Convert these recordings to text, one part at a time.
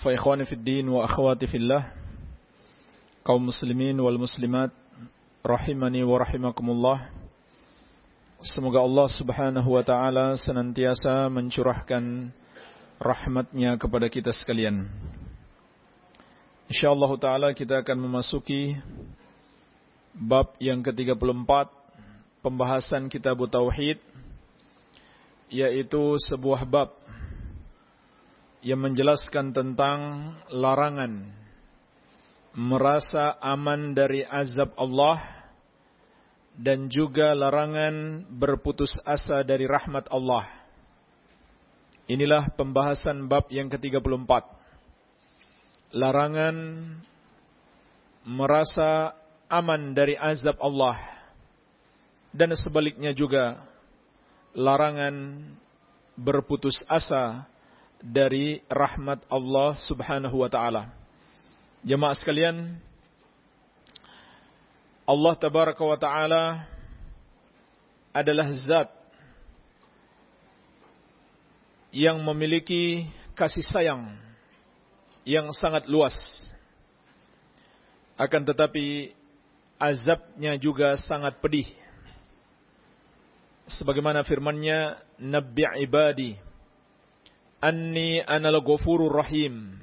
Fa ikhwani fid din wa akhwati fillah kaum muslimin wal muslimat rahimani wa rahimakumullah Semoga Allah Subhanahu wa taala senantiasa mencurahkan rahmatnya kepada kita sekalian. Insyaallah taala kita akan memasuki bab yang ke-34 pembahasan kitab tauhid yaitu sebuah bab yang menjelaskan tentang larangan merasa aman dari azab Allah dan juga larangan berputus asa dari rahmat Allah. Inilah pembahasan bab yang ke-34. Larangan merasa aman dari azab Allah dan sebaliknya juga larangan berputus asa dari rahmat Allah Subhanahu wa taala. Jemaah sekalian, Allah tabaraka wa taala adalah zat yang memiliki kasih sayang yang sangat luas. Akan tetapi azabnya juga sangat pedih. Sebagaimana firman-Nya, "Nabbi' ibadi" anni anal ghafurur rahim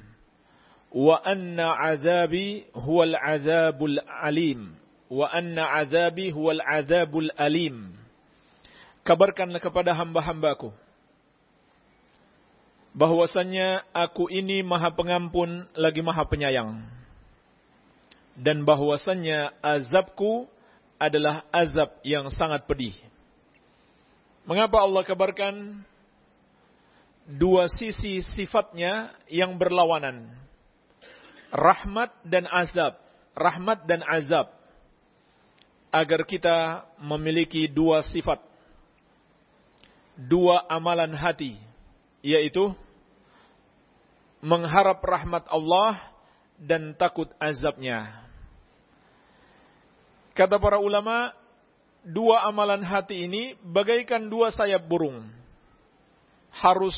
wa anna azabi huwal azabul alim wa anna azabi huwal azabul alim kabarkanlah kepada hamba-hambaku bahwasannya aku ini maha pengampun lagi maha penyayang. Dan bahwasannya azabku adalah azab yang sangat pedih. Mengapa Allah kabarkan dua sisi sifatnya yang berlawanan. Rahmat dan azab. Rahmat dan azab. Agar kita memiliki dua sifat. Dua amalan hati. Yaitu mengharap rahmat Allah dan takut azabnya. Kata para ulama, dua amalan hati ini bagaikan dua sayap burung harus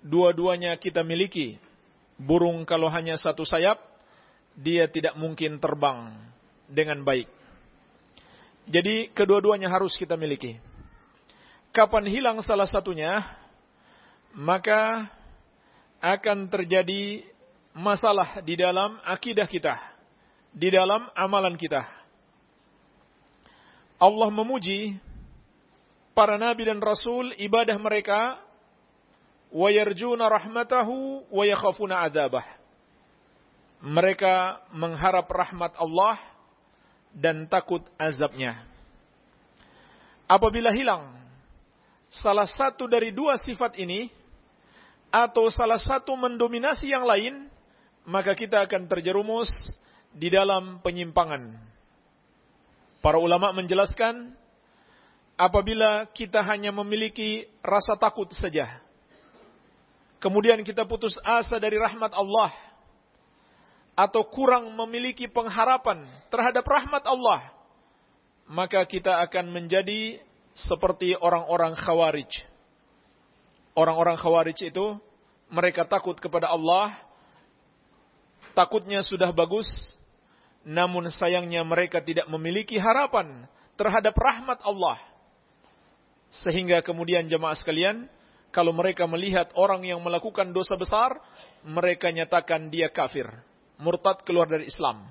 dua-duanya kita miliki. Burung kalau hanya satu sayap, dia tidak mungkin terbang dengan baik. Jadi kedua-duanya harus kita miliki. Kapan hilang salah satunya, maka akan terjadi masalah di dalam akidah kita, di dalam amalan kita. Allah memuji para nabi dan rasul ibadah mereka wa yarjuna rahmatahu wa yakhafuna adzabah. Mereka mengharap rahmat Allah dan takut azabnya. Apabila hilang salah satu dari dua sifat ini atau salah satu mendominasi yang lain, maka kita akan terjerumus di dalam penyimpangan. Para ulama menjelaskan apabila kita hanya memiliki rasa takut saja. Kemudian kita putus asa dari rahmat Allah. Atau kurang memiliki pengharapan terhadap rahmat Allah. Maka kita akan menjadi seperti orang-orang khawarij. Orang-orang khawarij itu mereka takut kepada Allah. Takutnya sudah bagus. Namun sayangnya mereka tidak memiliki harapan terhadap rahmat Allah. Sehingga kemudian jemaah sekalian, kalau mereka melihat orang yang melakukan dosa besar, mereka nyatakan dia kafir, murtad keluar dari Islam.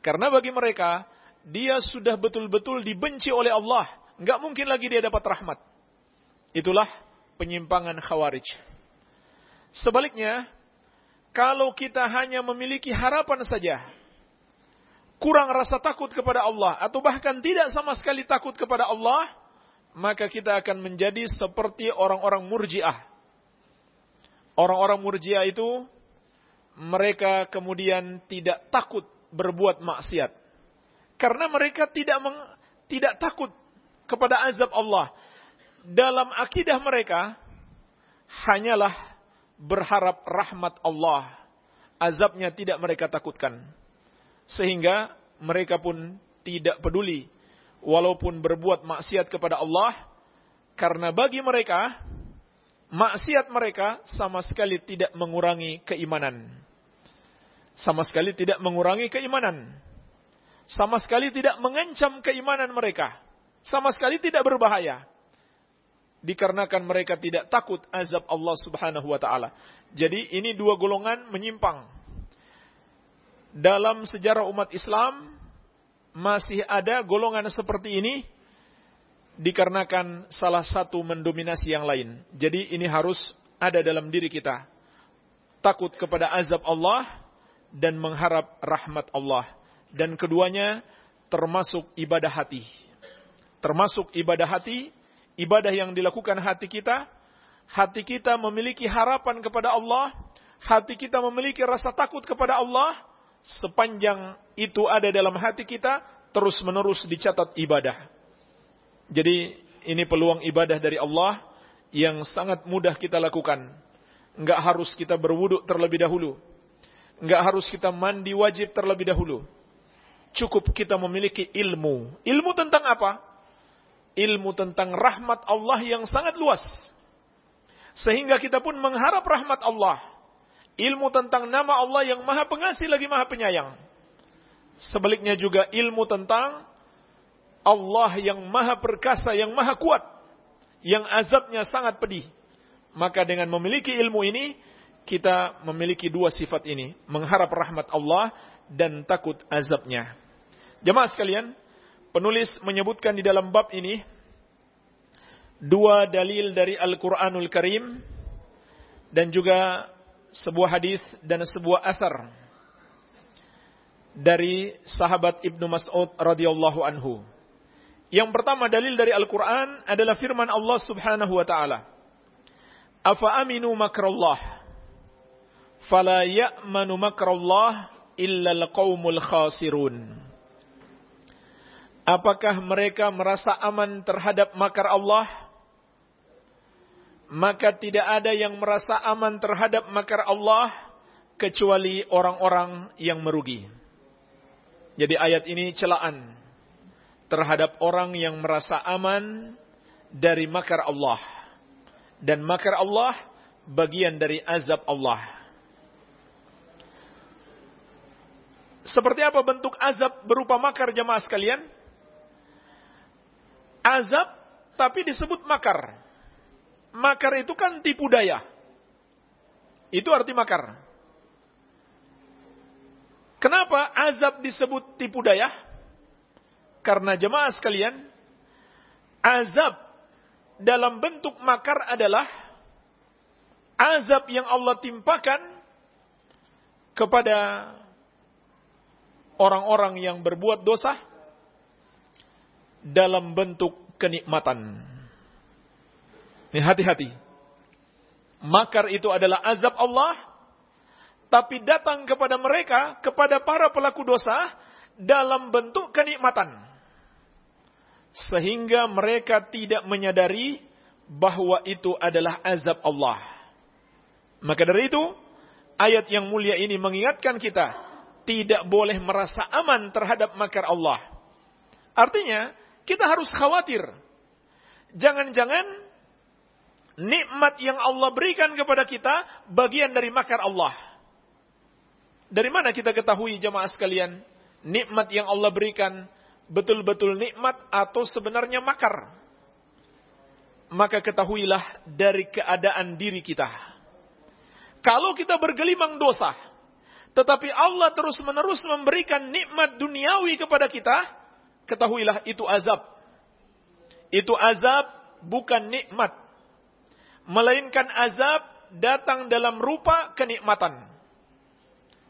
Karena bagi mereka, dia sudah betul-betul dibenci oleh Allah. Nggak mungkin lagi dia dapat rahmat. Itulah penyimpangan khawarij. Sebaliknya, kalau kita hanya memiliki harapan saja, kurang rasa takut kepada Allah, atau bahkan tidak sama sekali takut kepada Allah, maka kita akan menjadi seperti orang-orang murjiah. Orang-orang murjiah itu mereka kemudian tidak takut berbuat maksiat. Karena mereka tidak meng, tidak takut kepada azab Allah. Dalam akidah mereka hanyalah berharap rahmat Allah. Azabnya tidak mereka takutkan. Sehingga mereka pun tidak peduli walaupun berbuat maksiat kepada Allah karena bagi mereka maksiat mereka sama sekali tidak mengurangi keimanan. Sama sekali tidak mengurangi keimanan. Sama sekali tidak mengancam keimanan mereka. Sama sekali tidak berbahaya. Dikarenakan mereka tidak takut azab Allah subhanahu wa ta'ala. Jadi ini dua golongan menyimpang. Dalam sejarah umat Islam, masih ada golongan seperti ini dikarenakan salah satu mendominasi yang lain. Jadi ini harus ada dalam diri kita. Takut kepada azab Allah dan mengharap rahmat Allah. Dan keduanya termasuk ibadah hati. Termasuk ibadah hati, ibadah yang dilakukan hati kita. Hati kita memiliki harapan kepada Allah. Hati kita memiliki rasa takut kepada Allah. Sepanjang itu ada dalam hati kita, terus menerus dicatat ibadah jadi ini peluang ibadah dari Allah yang sangat mudah kita lakukan. Enggak harus kita berwuduk terlebih dahulu. Enggak harus kita mandi wajib terlebih dahulu. Cukup kita memiliki ilmu. Ilmu tentang apa? Ilmu tentang rahmat Allah yang sangat luas. Sehingga kita pun mengharap rahmat Allah. Ilmu tentang nama Allah yang maha pengasih lagi maha penyayang. Sebaliknya juga ilmu tentang Allah yang maha perkasa, yang maha kuat, yang azabnya sangat pedih. Maka dengan memiliki ilmu ini, kita memiliki dua sifat ini. Mengharap rahmat Allah dan takut azabnya. Jemaah sekalian, penulis menyebutkan di dalam bab ini, dua dalil dari Al-Quranul Karim, dan juga sebuah hadis dan sebuah asar dari sahabat Ibnu Mas'ud radhiyallahu anhu. Yang pertama dalil dari Al-Quran adalah firman Allah subhanahu wa ta'ala. Afa aminu makrallah. Fala ya'manu makrallah illa al-qawmul khasirun. Apakah mereka merasa aman terhadap makar Allah? Maka tidak ada yang merasa aman terhadap makar Allah kecuali orang-orang yang merugi. Jadi ayat ini celaan terhadap orang yang merasa aman dari makar Allah. Dan makar Allah bagian dari azab Allah. Seperti apa bentuk azab berupa makar jemaah sekalian? Azab tapi disebut makar. Makar itu kan tipu daya. Itu arti makar. Kenapa azab disebut tipu daya? Karena jemaah sekalian, azab dalam bentuk makar adalah azab yang Allah timpakan kepada orang-orang yang berbuat dosa dalam bentuk kenikmatan. Ini hati-hati. Makar itu adalah azab Allah, tapi datang kepada mereka, kepada para pelaku dosa, dalam bentuk kenikmatan sehingga mereka tidak menyadari bahwa itu adalah azab Allah. Maka dari itu, ayat yang mulia ini mengingatkan kita tidak boleh merasa aman terhadap makar Allah. Artinya, kita harus khawatir. Jangan-jangan nikmat yang Allah berikan kepada kita bagian dari makar Allah. Dari mana kita ketahui jamaah sekalian? Nikmat yang Allah berikan betul-betul nikmat atau sebenarnya makar. Maka ketahuilah dari keadaan diri kita. Kalau kita bergelimang dosa, tetapi Allah terus-menerus memberikan nikmat duniawi kepada kita, ketahuilah itu azab. Itu azab bukan nikmat. Melainkan azab datang dalam rupa kenikmatan.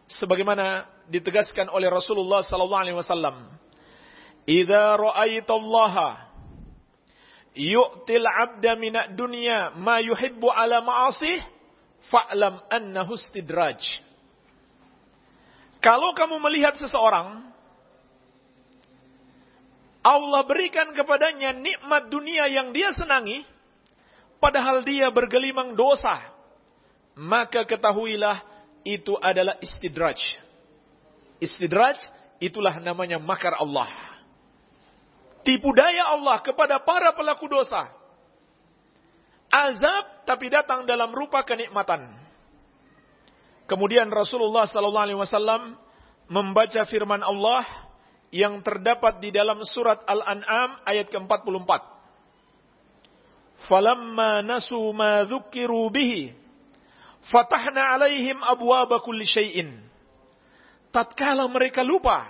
Sebagaimana ditegaskan oleh Rasulullah sallallahu alaihi wasallam Idza ra'aitallaha yu'til 'abda minad dunya ma yuhibbu ala ma'asih fa'lam annahu istidraj. Kalau kamu melihat seseorang, Allah berikan kepadanya nikmat dunia yang dia senangi, padahal dia bergelimang dosa, maka ketahuilah itu adalah istidraj. Istidraj itulah namanya makar Allah. Tipu daya Allah kepada para pelaku dosa. Azab tapi datang dalam rupa kenikmatan. Kemudian Rasulullah wasallam membaca firman Allah yang terdapat di dalam surat Al-An'am ayat ke-44. Falamma nasu ma dzukiru bihi fatahna alaihim abwaba kulli syai'in. Tatkala mereka lupa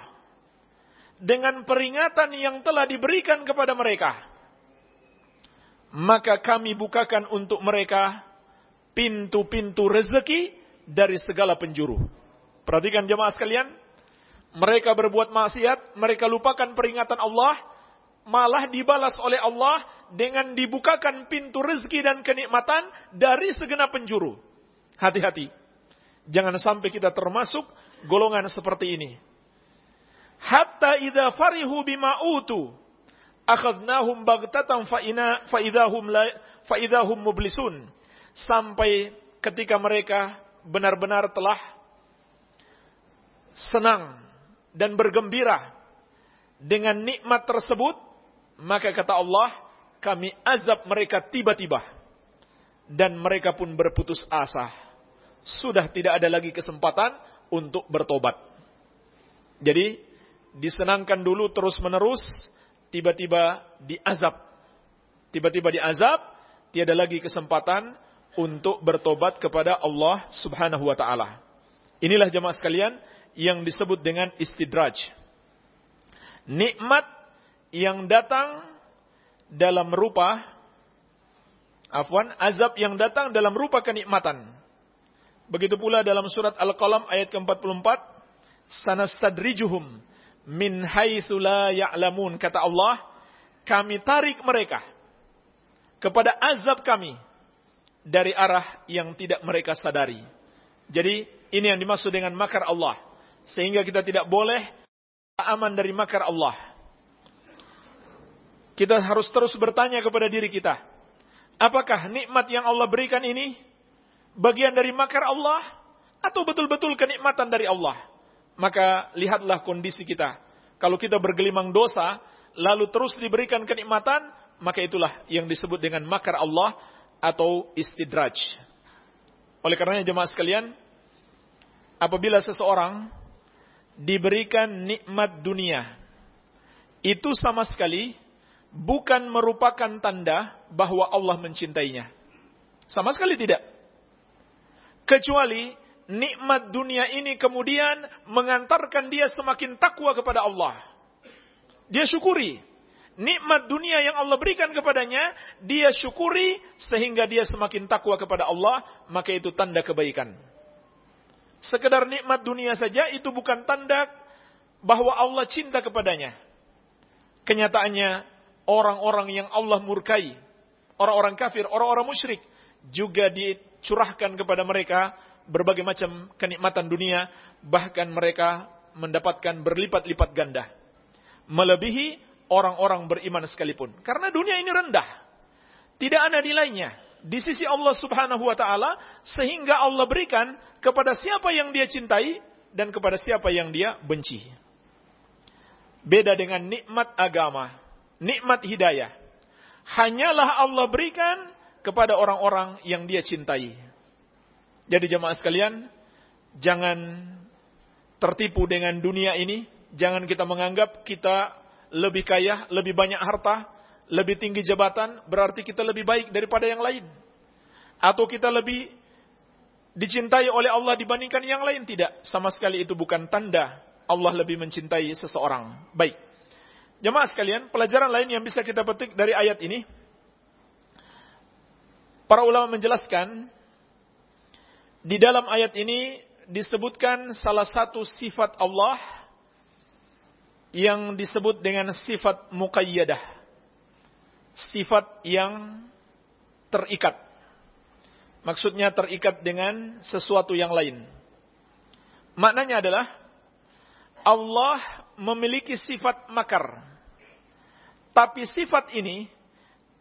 dengan peringatan yang telah diberikan kepada mereka, maka kami bukakan untuk mereka pintu-pintu rezeki dari segala penjuru. Perhatikan jemaah sekalian, mereka berbuat maksiat, mereka lupakan peringatan Allah, malah dibalas oleh Allah dengan dibukakan pintu rezeki dan kenikmatan dari segenap penjuru. Hati-hati. Jangan sampai kita termasuk golongan seperti ini. Hatta idza farihu bima utu akhadnahum baghtatan fa idahum fa idahum mublisun. Sampai ketika mereka benar-benar telah senang dan bergembira dengan nikmat tersebut, maka kata Allah, kami azab mereka tiba-tiba dan mereka pun berputus asa. Sudah tidak ada lagi kesempatan untuk bertobat. Jadi, disenangkan dulu terus-menerus, tiba-tiba diazab. Tiba-tiba diazab, tiada lagi kesempatan untuk bertobat kepada Allah Subhanahu wa taala. Inilah jemaah sekalian yang disebut dengan istidraj. Nikmat yang datang dalam rupa afwan azab yang datang dalam rupa kenikmatan. Begitu pula dalam surat Al-Qalam ayat ke-44, sanastadrijuhum min haitsu la ya'lamun kata Allah, kami tarik mereka kepada azab kami dari arah yang tidak mereka sadari. Jadi ini yang dimaksud dengan makar Allah. Sehingga kita tidak boleh aman dari makar Allah. Kita harus terus bertanya kepada diri kita. Apakah nikmat yang Allah berikan ini bagian dari makar Allah atau betul-betul kenikmatan dari Allah? Maka lihatlah kondisi kita. Kalau kita bergelimang dosa, lalu terus diberikan kenikmatan, maka itulah yang disebut dengan makar Allah atau istidraj. Oleh karenanya jemaah sekalian, apabila seseorang diberikan nikmat dunia, itu sama sekali bukan merupakan tanda bahwa Allah mencintainya. Sama sekali tidak. Kecuali nikmat dunia ini kemudian mengantarkan dia semakin takwa kepada Allah. Dia syukuri. Nikmat dunia yang Allah berikan kepadanya, dia syukuri sehingga dia semakin takwa kepada Allah, maka itu tanda kebaikan sekedar nikmat dunia saja itu bukan tanda bahwa Allah cinta kepadanya. Kenyataannya orang-orang yang Allah murkai, orang-orang kafir, orang-orang musyrik juga dicurahkan kepada mereka berbagai macam kenikmatan dunia, bahkan mereka mendapatkan berlipat-lipat ganda. Melebihi orang-orang beriman sekalipun. Karena dunia ini rendah. Tidak ada nilainya di sisi Allah Subhanahu wa taala sehingga Allah berikan kepada siapa yang dia cintai dan kepada siapa yang dia benci. Beda dengan nikmat agama, nikmat hidayah. Hanyalah Allah berikan kepada orang-orang yang dia cintai. Jadi jemaah sekalian, jangan tertipu dengan dunia ini, jangan kita menganggap kita lebih kaya, lebih banyak harta, lebih tinggi jabatan, berarti kita lebih baik daripada yang lain. Atau kita lebih dicintai oleh Allah dibandingkan yang lain. Tidak. Sama sekali itu bukan tanda Allah lebih mencintai seseorang. Baik. Jemaah sekalian, pelajaran lain yang bisa kita petik dari ayat ini. Para ulama menjelaskan, di dalam ayat ini disebutkan salah satu sifat Allah yang disebut dengan sifat muqayyadah sifat yang terikat. Maksudnya terikat dengan sesuatu yang lain. Maknanya adalah Allah memiliki sifat makar. Tapi sifat ini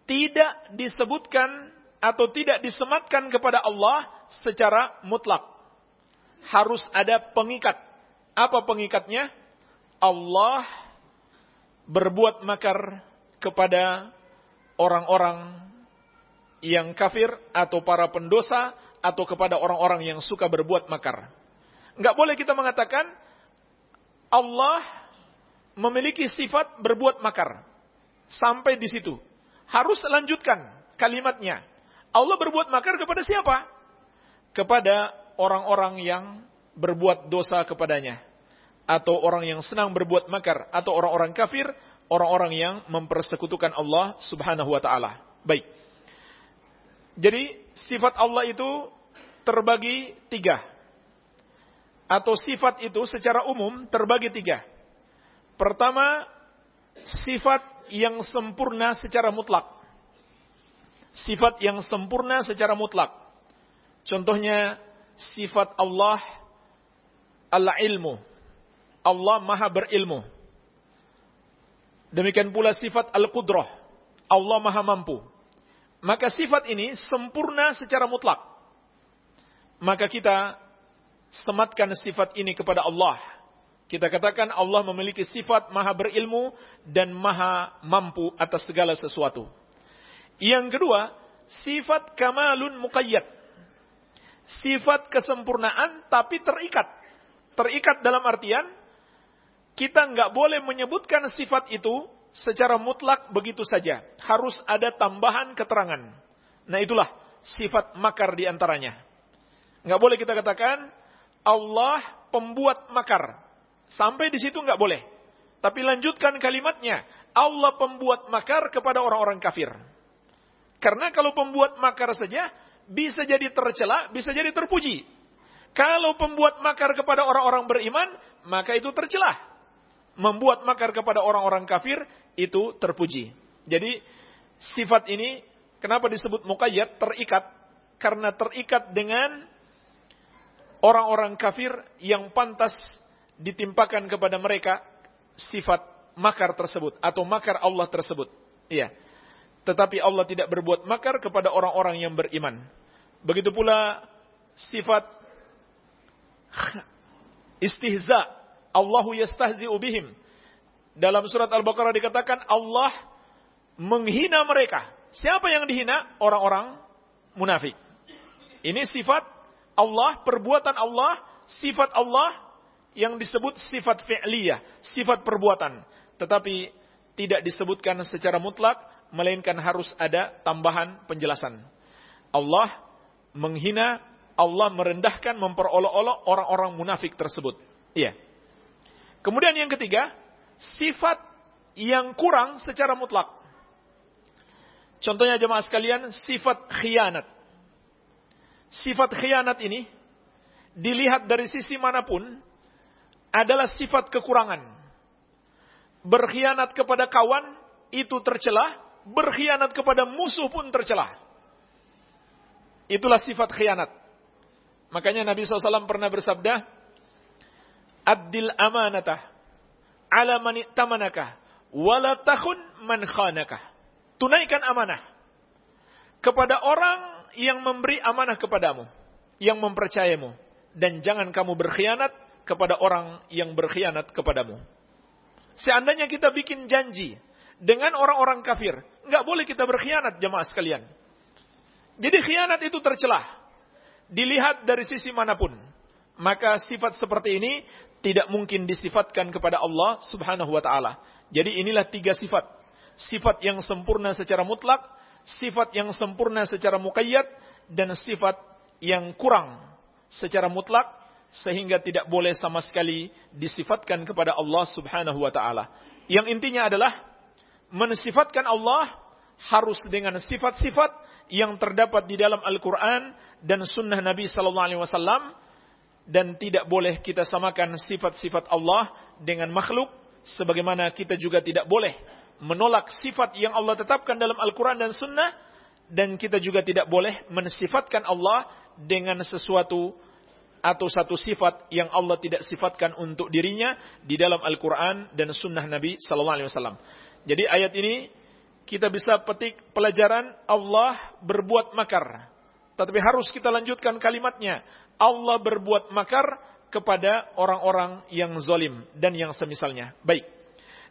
tidak disebutkan atau tidak disematkan kepada Allah secara mutlak. Harus ada pengikat. Apa pengikatnya? Allah berbuat makar kepada orang-orang yang kafir atau para pendosa atau kepada orang-orang yang suka berbuat makar. Enggak boleh kita mengatakan Allah memiliki sifat berbuat makar. Sampai di situ. Harus lanjutkan kalimatnya. Allah berbuat makar kepada siapa? Kepada orang-orang yang berbuat dosa kepadanya. Atau orang yang senang berbuat makar. Atau orang-orang kafir. Orang-orang yang mempersekutukan Allah subhanahu wa ta'ala. Baik. Jadi sifat Allah itu terbagi tiga atau sifat itu secara umum terbagi tiga. Pertama, sifat yang sempurna secara mutlak. Sifat yang sempurna secara mutlak. Contohnya, sifat Allah al-ilmu. Allah maha berilmu. Demikian pula sifat al-qudrah. Allah maha mampu. Maka sifat ini sempurna secara mutlak. Maka kita sematkan sifat ini kepada Allah. Kita katakan Allah memiliki sifat maha berilmu dan maha mampu atas segala sesuatu. Yang kedua, sifat kamalun muqayyad. Sifat kesempurnaan tapi terikat. Terikat dalam artian, kita nggak boleh menyebutkan sifat itu secara mutlak begitu saja. Harus ada tambahan keterangan. Nah itulah sifat makar di antaranya. Nggak boleh kita katakan, Allah pembuat makar. Sampai di situ nggak boleh. Tapi lanjutkan kalimatnya. Allah pembuat makar kepada orang-orang kafir. Karena kalau pembuat makar saja, bisa jadi tercela, bisa jadi terpuji. Kalau pembuat makar kepada orang-orang beriman, maka itu tercela. Membuat makar kepada orang-orang kafir, itu terpuji. Jadi, sifat ini, kenapa disebut muqayyad, terikat. Karena terikat dengan orang-orang kafir yang pantas ditimpakan kepada mereka sifat makar tersebut atau makar Allah tersebut. Iya. Tetapi Allah tidak berbuat makar kepada orang-orang yang beriman. Begitu pula sifat istihza. Allahu yastahzi'u bihim. Dalam surat Al-Baqarah dikatakan Allah menghina mereka. Siapa yang dihina? Orang-orang munafik. Ini sifat Allah, perbuatan Allah, sifat Allah yang disebut sifat fi'liyah, sifat perbuatan. Tetapi tidak disebutkan secara mutlak, melainkan harus ada tambahan penjelasan. Allah menghina, Allah merendahkan, memperolok-olok orang-orang munafik tersebut. Iya. Kemudian yang ketiga, sifat yang kurang secara mutlak. Contohnya jemaah sekalian, sifat khianat sifat khianat ini dilihat dari sisi mana pun adalah sifat kekurangan. Berkhianat kepada kawan itu tercela, berkhianat kepada musuh pun tercela. Itulah sifat khianat. Makanya Nabi SAW pernah bersabda, Adil amanatah ala man tamanaka wala takhun man khanaka. Tunaikan amanah kepada orang yang memberi amanah kepadamu, yang mempercayamu, dan jangan kamu berkhianat kepada orang yang berkhianat kepadamu. Seandainya kita bikin janji dengan orang-orang kafir, nggak boleh kita berkhianat jemaah sekalian. Jadi khianat itu tercelah. Dilihat dari sisi mana pun. Maka sifat seperti ini tidak mungkin disifatkan kepada Allah subhanahu wa ta'ala. Jadi inilah tiga sifat. Sifat yang sempurna secara mutlak, sifat yang sempurna secara muqayyad dan sifat yang kurang secara mutlak sehingga tidak boleh sama sekali disifatkan kepada Allah Subhanahu wa taala. Yang intinya adalah mensifatkan Allah harus dengan sifat-sifat yang terdapat di dalam Al-Qur'an dan sunnah Nabi sallallahu alaihi wasallam dan tidak boleh kita samakan sifat-sifat Allah dengan makhluk sebagaimana kita juga tidak boleh menolak sifat yang Allah tetapkan dalam Al-Quran dan Sunnah, dan kita juga tidak boleh mensifatkan Allah dengan sesuatu atau satu sifat yang Allah tidak sifatkan untuk dirinya di dalam Al-Quran dan Sunnah Nabi Sallallahu Alaihi Wasallam. Jadi ayat ini kita bisa petik pelajaran Allah berbuat makar. Tetapi harus kita lanjutkan kalimatnya. Allah berbuat makar kepada orang-orang yang zalim dan yang semisalnya. Baik.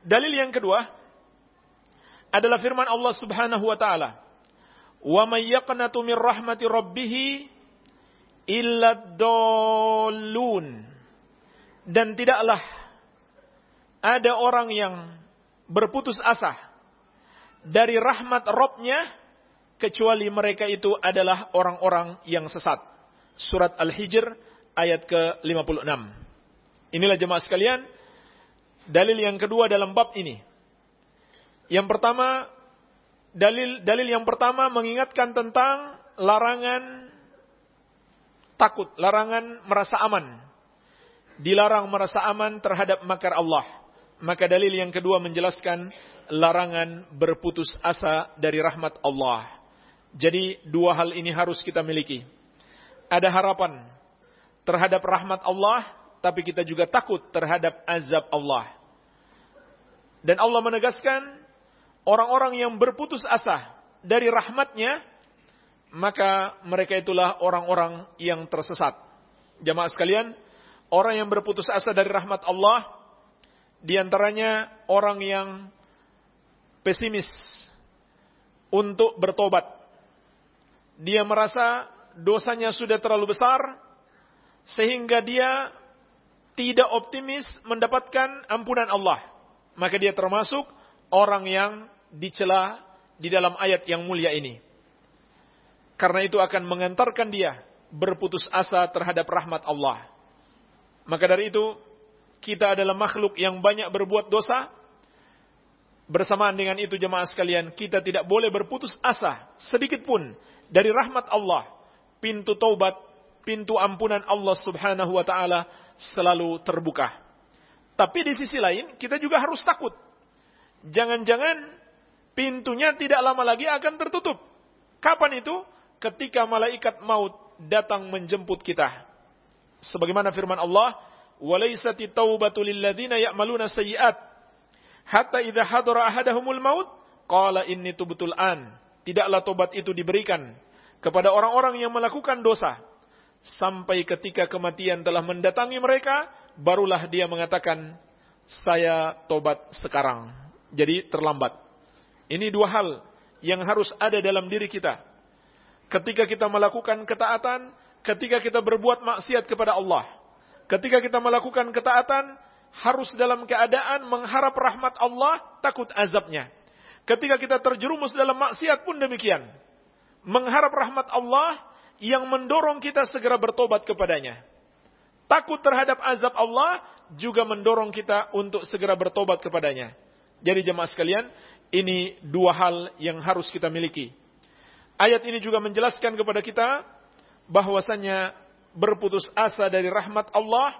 Dalil yang kedua adalah firman Allah Subhanahu wa taala. Wa may rahmati rabbih illa Dan tidaklah ada orang yang berputus asa dari rahmat Robnya kecuali mereka itu adalah orang-orang yang sesat. Surat Al-Hijr ayat ke-56. Inilah jemaah sekalian, dalil yang kedua dalam bab ini. Yang pertama, dalil dalil yang pertama mengingatkan tentang larangan takut, larangan merasa aman. Dilarang merasa aman terhadap makar Allah. Maka dalil yang kedua menjelaskan larangan berputus asa dari rahmat Allah. Jadi dua hal ini harus kita miliki. Ada harapan terhadap rahmat Allah, tapi kita juga takut terhadap azab Allah. Dan Allah menegaskan orang-orang yang berputus asa dari rahmatnya, maka mereka itulah orang-orang yang tersesat. Jamaah sekalian, orang yang berputus asa dari rahmat Allah, di antaranya orang yang pesimis untuk bertobat. Dia merasa dosanya sudah terlalu besar sehingga dia tidak optimis mendapatkan ampunan Allah. Maka dia termasuk orang yang dicela di dalam ayat yang mulia ini. Karena itu akan mengantarkan dia berputus asa terhadap rahmat Allah. Maka dari itu kita adalah makhluk yang banyak berbuat dosa. Bersamaan dengan itu jemaah sekalian, kita tidak boleh berputus asa sedikit pun dari rahmat Allah. Pintu taubat, pintu ampunan Allah Subhanahu wa taala selalu terbuka. Tapi di sisi lain, kita juga harus takut. Jangan-jangan pintunya tidak lama lagi akan tertutup. Kapan itu? ketika malaikat maut datang menjemput kita. Sebagaimana firman Allah, "Walaisati taubatu lilladzina ya'maluna sayyi'at hatta idza hadara ahadahumul maut qala inni tubtul an." Tidaklah tobat itu diberikan kepada orang-orang yang melakukan dosa sampai ketika kematian telah mendatangi mereka, barulah dia mengatakan, "Saya tobat sekarang." Jadi terlambat. Ini dua hal yang harus ada dalam diri kita ketika kita melakukan ketaatan ketika kita berbuat maksiat kepada Allah Ketika kita melakukan ketaatan, harus dalam keadaan mengharap rahmat Allah, takut azabnya. Ketika kita terjerumus dalam maksiat pun demikian. Mengharap rahmat Allah yang mendorong kita segera bertobat kepadanya. Takut terhadap azab Allah juga mendorong kita untuk segera bertobat kepadanya. Jadi jemaah sekalian, ini dua hal yang harus kita miliki. Ayat ini juga menjelaskan kepada kita bahwasanya berputus asa dari rahmat Allah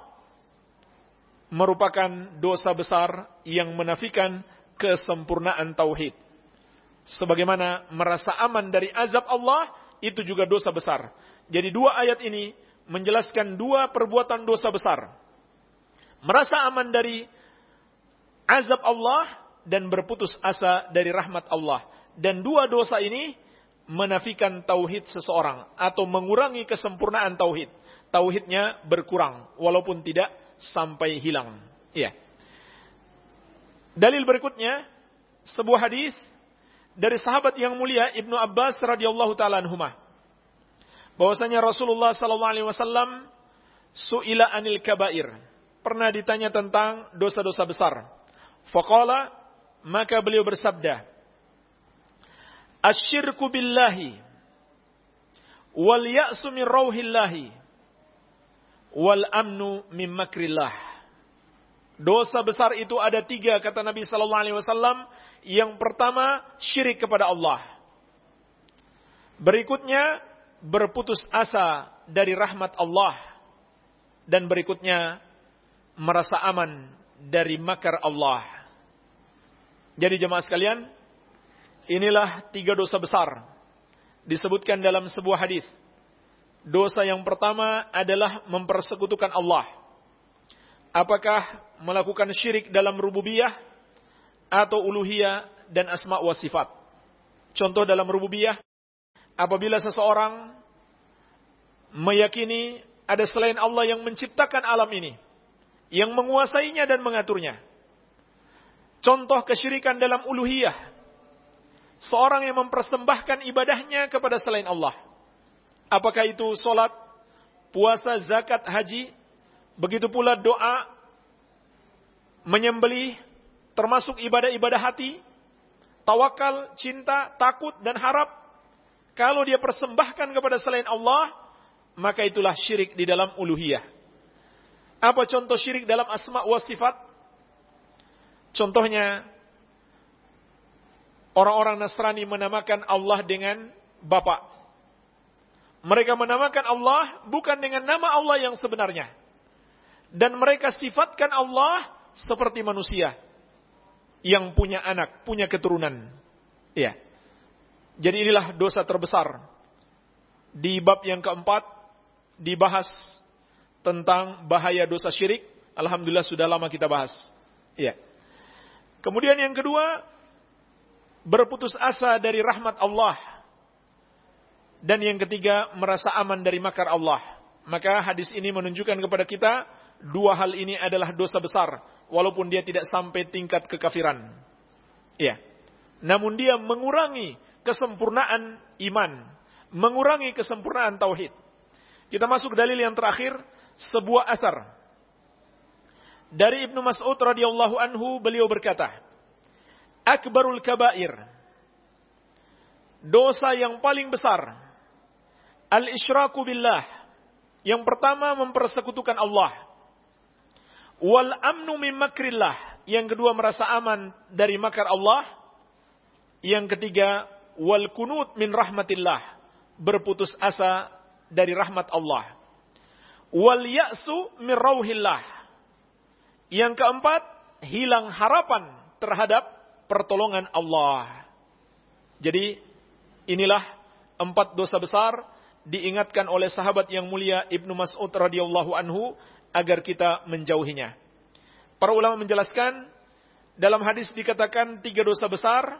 merupakan dosa besar yang menafikan kesempurnaan tauhid. Sebagaimana merasa aman dari azab Allah itu juga dosa besar. Jadi dua ayat ini menjelaskan dua perbuatan dosa besar. Merasa aman dari azab Allah dan berputus asa dari rahmat Allah. Dan dua dosa ini menafikan tauhid seseorang atau mengurangi kesempurnaan tauhid tauhidnya berkurang walaupun tidak sampai hilang. Iya. Dalil berikutnya sebuah hadis dari sahabat yang mulia Ibnu Abbas radhiyallahu taala anhuma. Bahwasanya Rasulullah sallallahu alaihi wasallam suila anil kabair. Pernah ditanya tentang dosa-dosa besar. Faqala maka beliau bersabda, Asyirku billahi wal ya'su min rauhillahi wal amnu mim makrillah. Dosa besar itu ada tiga kata Nabi Sallallahu Alaihi Wasallam. Yang pertama syirik kepada Allah. Berikutnya berputus asa dari rahmat Allah. Dan berikutnya merasa aman dari makar Allah. Jadi jemaah sekalian, inilah tiga dosa besar disebutkan dalam sebuah hadis Dosa yang pertama adalah mempersekutukan Allah. Apakah melakukan syirik dalam rububiyah atau uluhiyah dan asma wa sifat. Contoh dalam rububiyah, apabila seseorang meyakini ada selain Allah yang menciptakan alam ini, yang menguasainya dan mengaturnya. Contoh kesyirikan dalam uluhiyah, seorang yang mempersembahkan ibadahnya kepada selain Allah. Apakah itu solat, puasa, zakat, haji, begitu pula doa, menyembelih, termasuk ibadah-ibadah hati, tawakal, cinta, takut, dan harap. Kalau dia persembahkan kepada selain Allah, maka itulah syirik di dalam uluhiyah. Apa contoh syirik dalam asma wa sifat? Contohnya, orang-orang Nasrani menamakan Allah dengan Bapak. Mereka menamakan Allah bukan dengan nama Allah yang sebenarnya. Dan mereka sifatkan Allah seperti manusia yang punya anak, punya keturunan. Ya. Jadi inilah dosa terbesar. Di bab yang keempat, dibahas tentang bahaya dosa syirik. Alhamdulillah sudah lama kita bahas. Ya. Kemudian yang kedua, berputus asa dari rahmat Allah. Dan yang ketiga, merasa aman dari makar Allah. Maka hadis ini menunjukkan kepada kita, dua hal ini adalah dosa besar. Walaupun dia tidak sampai tingkat kekafiran. Ya. Namun dia mengurangi kesempurnaan iman. Mengurangi kesempurnaan tauhid. Kita masuk dalil yang terakhir, sebuah asar. Dari Ibnu Mas'ud radhiyallahu anhu beliau berkata, Akbarul kabair. Dosa yang paling besar. Al-isyraku billah. Yang pertama mempersekutukan Allah. Wal amnu min makrillah. Yang kedua merasa aman dari makar Allah. Yang ketiga wal kunut min rahmatillah. Berputus asa dari rahmat Allah. Wal ya'su min rauhillah. Yang keempat, hilang harapan terhadap pertolongan Allah. Jadi inilah empat dosa besar diingatkan oleh sahabat yang mulia Ibnu Mas'ud radhiyallahu anhu agar kita menjauhinya. Para ulama menjelaskan dalam hadis dikatakan tiga dosa besar,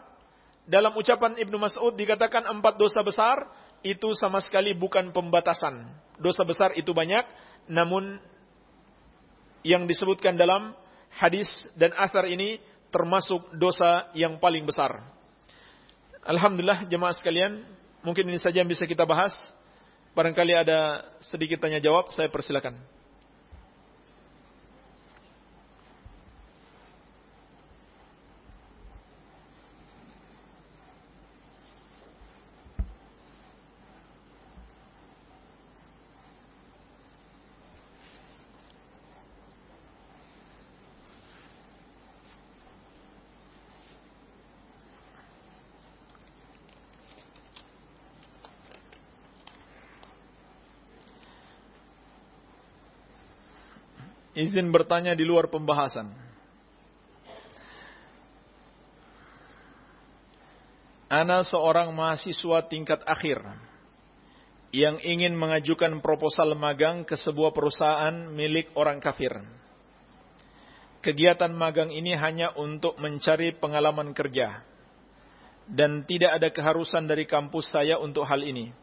dalam ucapan Ibnu Mas'ud dikatakan empat dosa besar, itu sama sekali bukan pembatasan. Dosa besar itu banyak, namun yang disebutkan dalam hadis dan asar ini termasuk dosa yang paling besar. Alhamdulillah jemaah sekalian, mungkin ini saja yang bisa kita bahas. Barangkali ada sedikit tanya jawab, saya persilakan. Izin bertanya di luar pembahasan. Ana seorang mahasiswa tingkat akhir yang ingin mengajukan proposal magang ke sebuah perusahaan milik orang kafir. Kegiatan magang ini hanya untuk mencari pengalaman kerja dan tidak ada keharusan dari kampus saya untuk hal ini.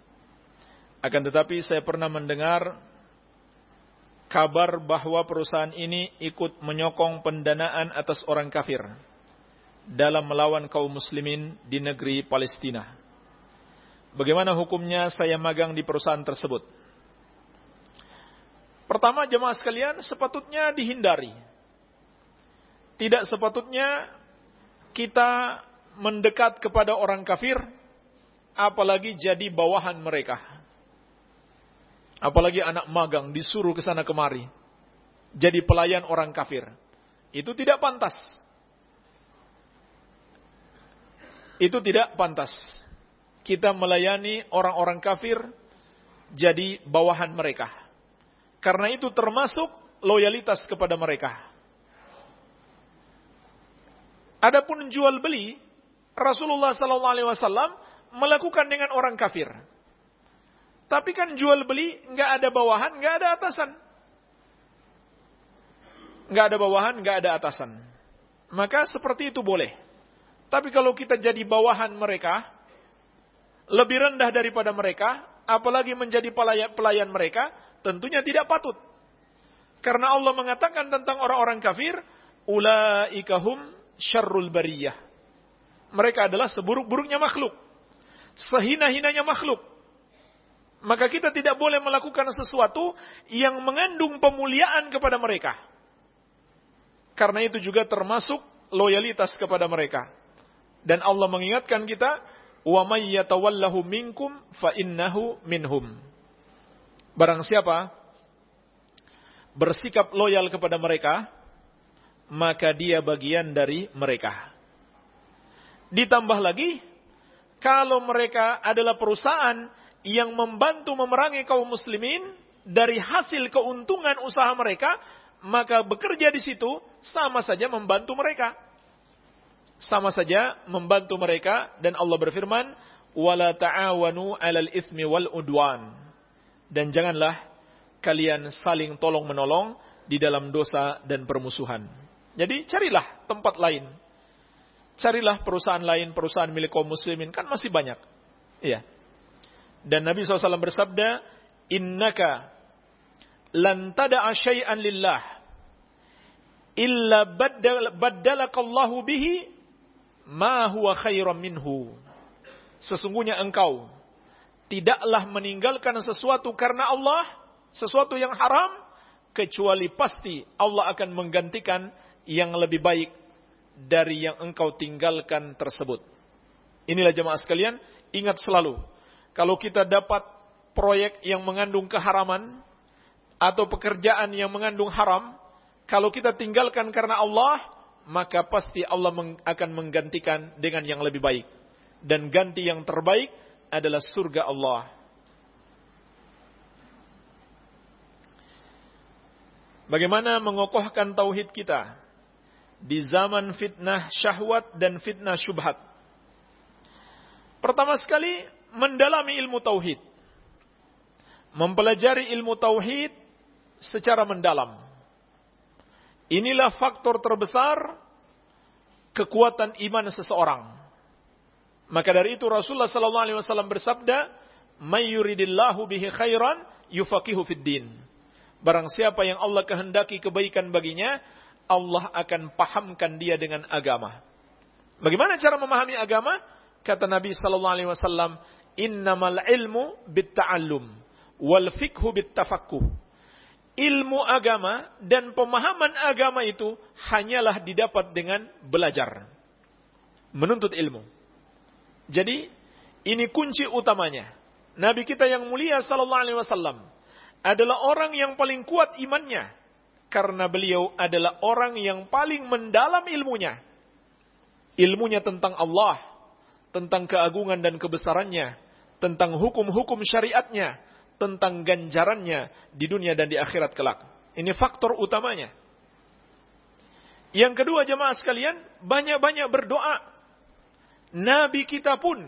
Akan tetapi saya pernah mendengar kabar bahwa perusahaan ini ikut menyokong pendanaan atas orang kafir dalam melawan kaum muslimin di negeri Palestina. Bagaimana hukumnya saya magang di perusahaan tersebut? Pertama jemaah sekalian sepatutnya dihindari. Tidak sepatutnya kita mendekat kepada orang kafir apalagi jadi bawahan mereka. Apalagi anak magang disuruh ke sana kemari. Jadi pelayan orang kafir. Itu tidak pantas. Itu tidak pantas. Kita melayani orang-orang kafir jadi bawahan mereka. Karena itu termasuk loyalitas kepada mereka. Adapun jual beli, Rasulullah SAW melakukan dengan orang kafir. Tapi kan jual beli nggak ada bawahan, nggak ada atasan. Nggak ada bawahan, nggak ada atasan. Maka seperti itu boleh. Tapi kalau kita jadi bawahan mereka, lebih rendah daripada mereka, apalagi menjadi pelayan mereka, tentunya tidak patut. Karena Allah mengatakan tentang orang-orang kafir, ulaikahum syarrul bariyah. Mereka adalah seburuk-buruknya makhluk. Sehina-hinanya makhluk. Maka kita tidak boleh melakukan sesuatu yang mengandung pemuliaan kepada mereka. Karena itu juga termasuk loyalitas kepada mereka. Dan Allah mengingatkan kita, "Wa may yatawallahu minkum fa innahu minhum." Barang siapa bersikap loyal kepada mereka, maka dia bagian dari mereka. Ditambah lagi, kalau mereka adalah perusahaan yang membantu memerangi kaum muslimin dari hasil keuntungan usaha mereka, maka bekerja di situ sama saja membantu mereka sama saja membantu mereka dan Allah berfirman wala ta'awanu 'alal itsmi wal udwan dan janganlah kalian saling tolong menolong di dalam dosa dan permusuhan. Jadi carilah tempat lain. Carilah perusahaan lain, perusahaan milik kaum muslimin kan masih banyak. Iya. Dan Nabi SAW bersabda, "Innaka lan tada'a syai'an lillah illa baddalakallahu bihi ma huwa khairan minhu. Sesungguhnya engkau tidaklah meninggalkan sesuatu karena Allah, sesuatu yang haram, kecuali pasti Allah akan menggantikan yang lebih baik dari yang engkau tinggalkan tersebut. Inilah jemaah sekalian, ingat selalu, kalau kita dapat proyek yang mengandung keharaman, atau pekerjaan yang mengandung haram, kalau kita tinggalkan karena Allah, maka pasti Allah akan menggantikan dengan yang lebih baik. Dan ganti yang terbaik adalah surga Allah. Bagaimana mengokohkan tauhid kita di zaman fitnah syahwat dan fitnah syubhat? Pertama sekali, mendalami ilmu tauhid. Mempelajari ilmu tauhid secara mendalam Inilah faktor terbesar kekuatan iman seseorang. Maka dari itu Rasulullah sallallahu alaihi wasallam bersabda, "May yuridillahu bihi khairan yufaqihu fid din." Barang siapa yang Allah kehendaki kebaikan baginya, Allah akan pahamkan dia dengan agama. Bagaimana cara memahami agama? Kata Nabi sallallahu alaihi wasallam, "Innamal ilmu bitta'allum wal fikhu bittafaqquh." ilmu agama dan pemahaman agama itu hanyalah didapat dengan belajar. Menuntut ilmu. Jadi, ini kunci utamanya. Nabi kita yang mulia sallallahu alaihi wasallam adalah orang yang paling kuat imannya karena beliau adalah orang yang paling mendalam ilmunya. Ilmunya tentang Allah, tentang keagungan dan kebesarannya, tentang hukum-hukum syariatnya, tentang ganjarannya di dunia dan di akhirat kelak. Ini faktor utamanya. Yang kedua jemaah sekalian, banyak-banyak berdoa. Nabi kita pun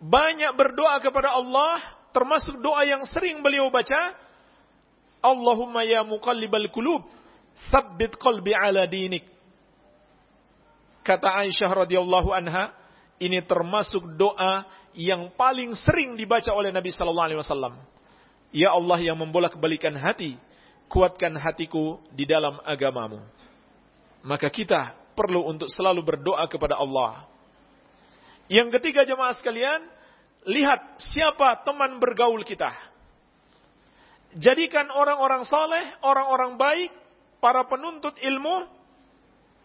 banyak berdoa kepada Allah, termasuk doa yang sering beliau baca, Allahumma ya muqallibal kulub, thabbit qalbi ala dinik. Kata Aisyah radhiyallahu anha, ini termasuk doa yang paling sering dibaca oleh Nabi sallallahu alaihi wasallam. Ya Allah yang membolak-balikan hati, kuatkan hatiku di dalam agamamu. Maka kita perlu untuk selalu berdoa kepada Allah. Yang ketiga jemaah sekalian, lihat siapa teman bergaul kita. Jadikan orang-orang saleh, orang-orang baik, para penuntut ilmu,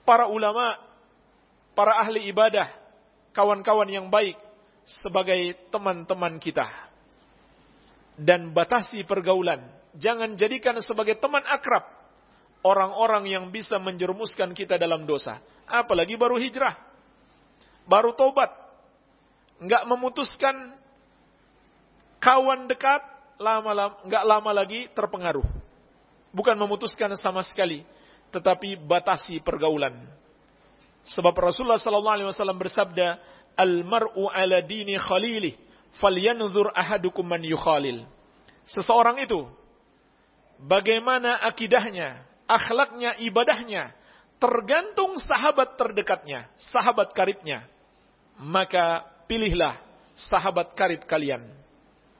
para ulama, para ahli ibadah, kawan-kawan yang baik sebagai teman-teman kita. Dan batasi pergaulan. Jangan jadikan sebagai teman akrab orang-orang yang bisa menjerumuskan kita dalam dosa. Apalagi baru hijrah. Baru tobat. Nggak memutuskan kawan dekat, lama-lama, nggak lama lagi terpengaruh. Bukan memutuskan sama sekali, tetapi batasi pergaulan Sebab Rasulullah sallallahu alaihi wasallam bersabda, "Al mar'u ala dini khalilih, falyanzur ahadukum man yukhalil. Seseorang itu bagaimana akidahnya, akhlaknya, ibadahnya tergantung sahabat terdekatnya, sahabat karibnya. Maka pilihlah sahabat karib kalian.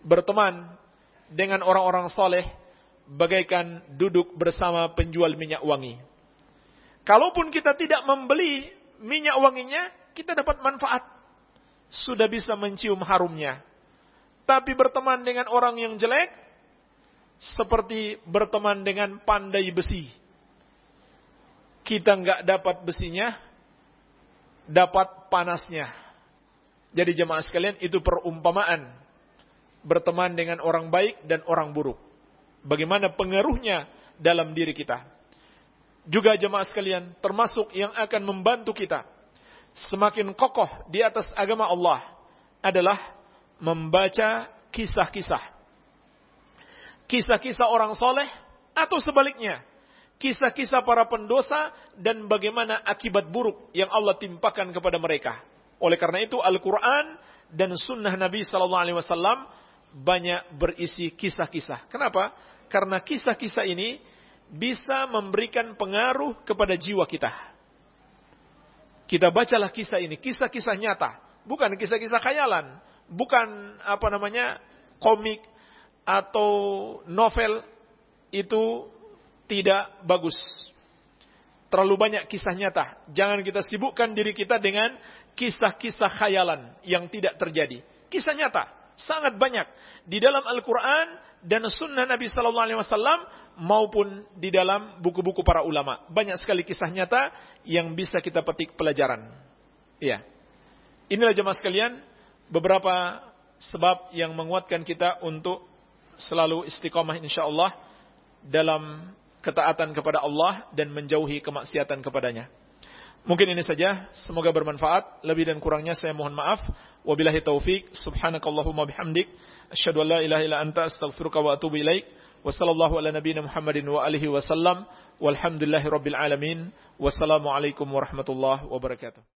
Berteman dengan orang-orang soleh bagaikan duduk bersama penjual minyak wangi. Kalaupun kita tidak membeli minyak wanginya, kita dapat manfaat. Sudah bisa mencium harumnya. Tapi berteman dengan orang yang jelek, seperti berteman dengan pandai besi. Kita nggak dapat besinya, dapat panasnya. Jadi jemaah sekalian itu perumpamaan berteman dengan orang baik dan orang buruk. Bagaimana pengaruhnya dalam diri kita. Juga jemaah sekalian termasuk yang akan membantu kita semakin kokoh di atas agama Allah adalah membaca kisah-kisah kisah-kisah orang soleh atau sebaliknya kisah-kisah para pendosa dan bagaimana akibat buruk yang Allah timpakan kepada mereka. Oleh karena itu Al-Quran dan Sunnah Nabi Wasallam banyak berisi kisah-kisah. Kenapa? Karena kisah-kisah ini bisa memberikan pengaruh kepada jiwa kita. Kita bacalah kisah ini, kisah-kisah nyata, bukan kisah-kisah khayalan, bukan apa namanya komik atau novel itu tidak bagus. Terlalu banyak kisah nyata. Jangan kita sibukkan diri kita dengan kisah-kisah khayalan yang tidak terjadi. Kisah nyata sangat banyak di dalam Al-Quran dan Sunnah Nabi Sallallahu Alaihi Wasallam maupun di dalam buku-buku para ulama. Banyak sekali kisah nyata yang bisa kita petik pelajaran. Iya. Inilah jemaah sekalian beberapa sebab yang menguatkan kita untuk selalu istiqomah insyaallah dalam ketaatan kepada Allah dan menjauhi kemaksiatan kepadanya. Mungkin ini saja, semoga bermanfaat. Lebih dan kurangnya saya mohon maaf. Wabillahi taufik. Subhanakallahumma bihamdik. Asyhadu an la ilaha illa anta astaghfiruka wa atubu ilaik. Wa sallallahu ala nabiyyina Muhammadin wa alihi wasallam. Walhamdulillahi alamin. Wassalamualaikum warahmatullahi wabarakatuh.